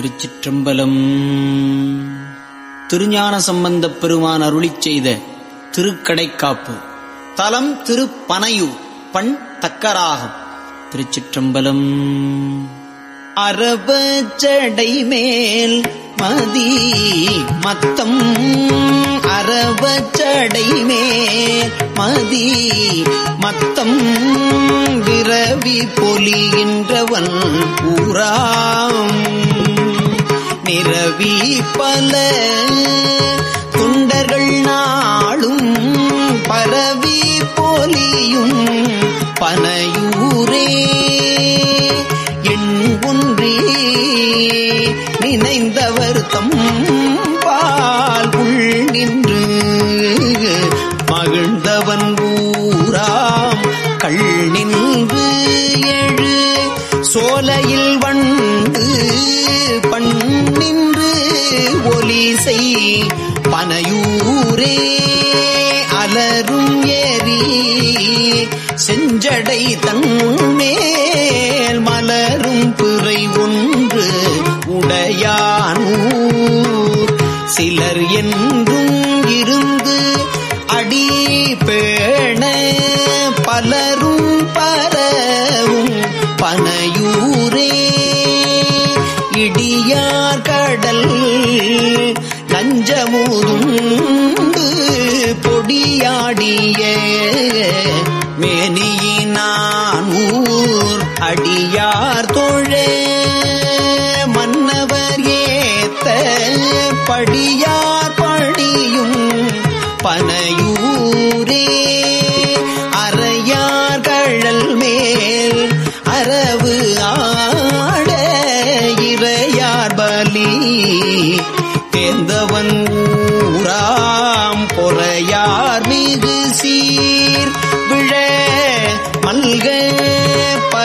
திருச்சிற்றம்பலம். திருஞான சம்பந்தப் பெருமான் அருளி செய்த திருக்கடைக்காப்பு. தலம் திருப்பனையூர் பண் தக்கராகம். திருச்சிற்றம்பலம். அரவச்சடை மேல் மதி மத்தம். அரவச்சடை மேல் மதி மத்தம். விரவி பொலிகின்றவன் ஊராம் நிரவி பல துண்டர்கள் நாளும் பரவி போலியும் பனையூரே. எண் ஒன்றே நினைந்தவர் தம் பால் உள் நின்று கடை தன்மேல் மலரும் பிறை ஒன்று உடையானூர். சிலர் என்றும் இருந்து அடி பேண பலரும் பரவும் பனையூரே. இடியார் கடல் நஞ்சமூதும் பொடியாடிய மேனியினான் ஊர் அடியார் தொழ மன்னவர் ஏத்த படியார் படியும் பனையூர்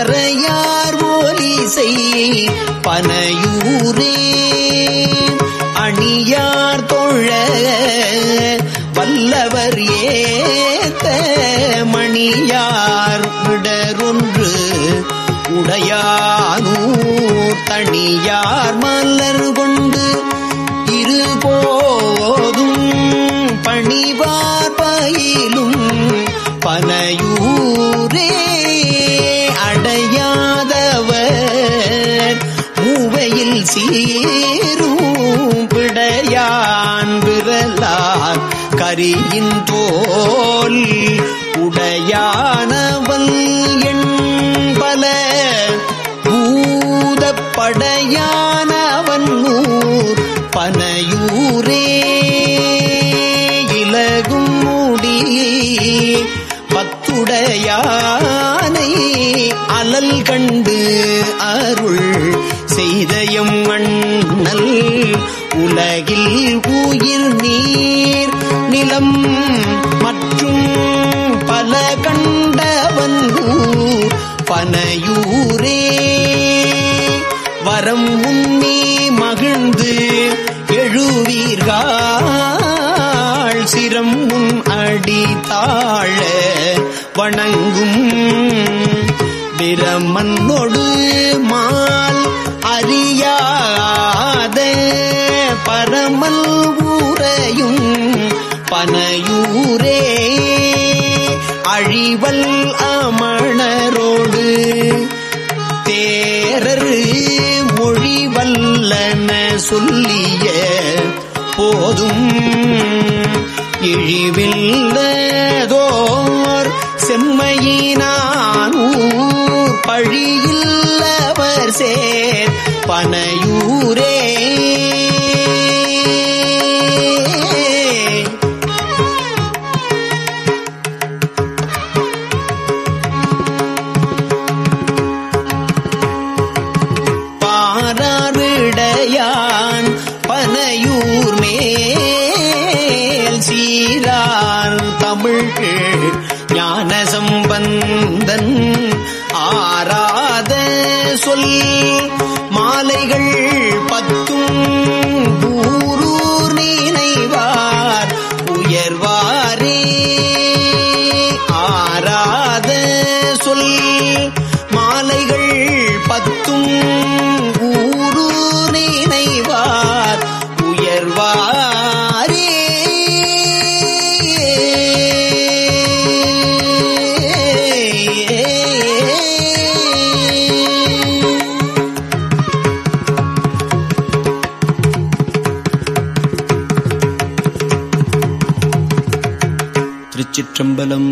பறையார் ஒலி செய் பனையூரே. அணியார் தொழ வல்லவர் ஏத்த மணியார் விடரொன்று. உடையானூர் தனியார் மலர் கொண்டு கரியின் உடையானவன் என்பல பூதப்படையானவன் ஊர் பனையூரே இலகும் மூடி பத்துடையானை அலல் கண்டு அருள் செய்தயம் மண்ணல் உலகில் உயிர் நீ நிலம் மற்றும் பல கண்டவன் பனையூரே. வரம் உன்னி மகிழ்ந்து எழுவீர்கள் சிரம் உன் அடி தாழ வணங்கும். பிரமன்னொடு மால் அமணரோடு தேரரு மொழி வல்லன சொல்லிய போதும் இழிவில்லதோர் செம்மையினானூர் பழியில்லவர் சேர் பனையும் சீரார் தமிழ் ஞான சம்பந்தன் ஆராத சொல். மாலைகள் பத்தும் ஊரூர் நினைவார். உயர்வாரே ஆராத சொல். திருச்சிற்றம்பலம்.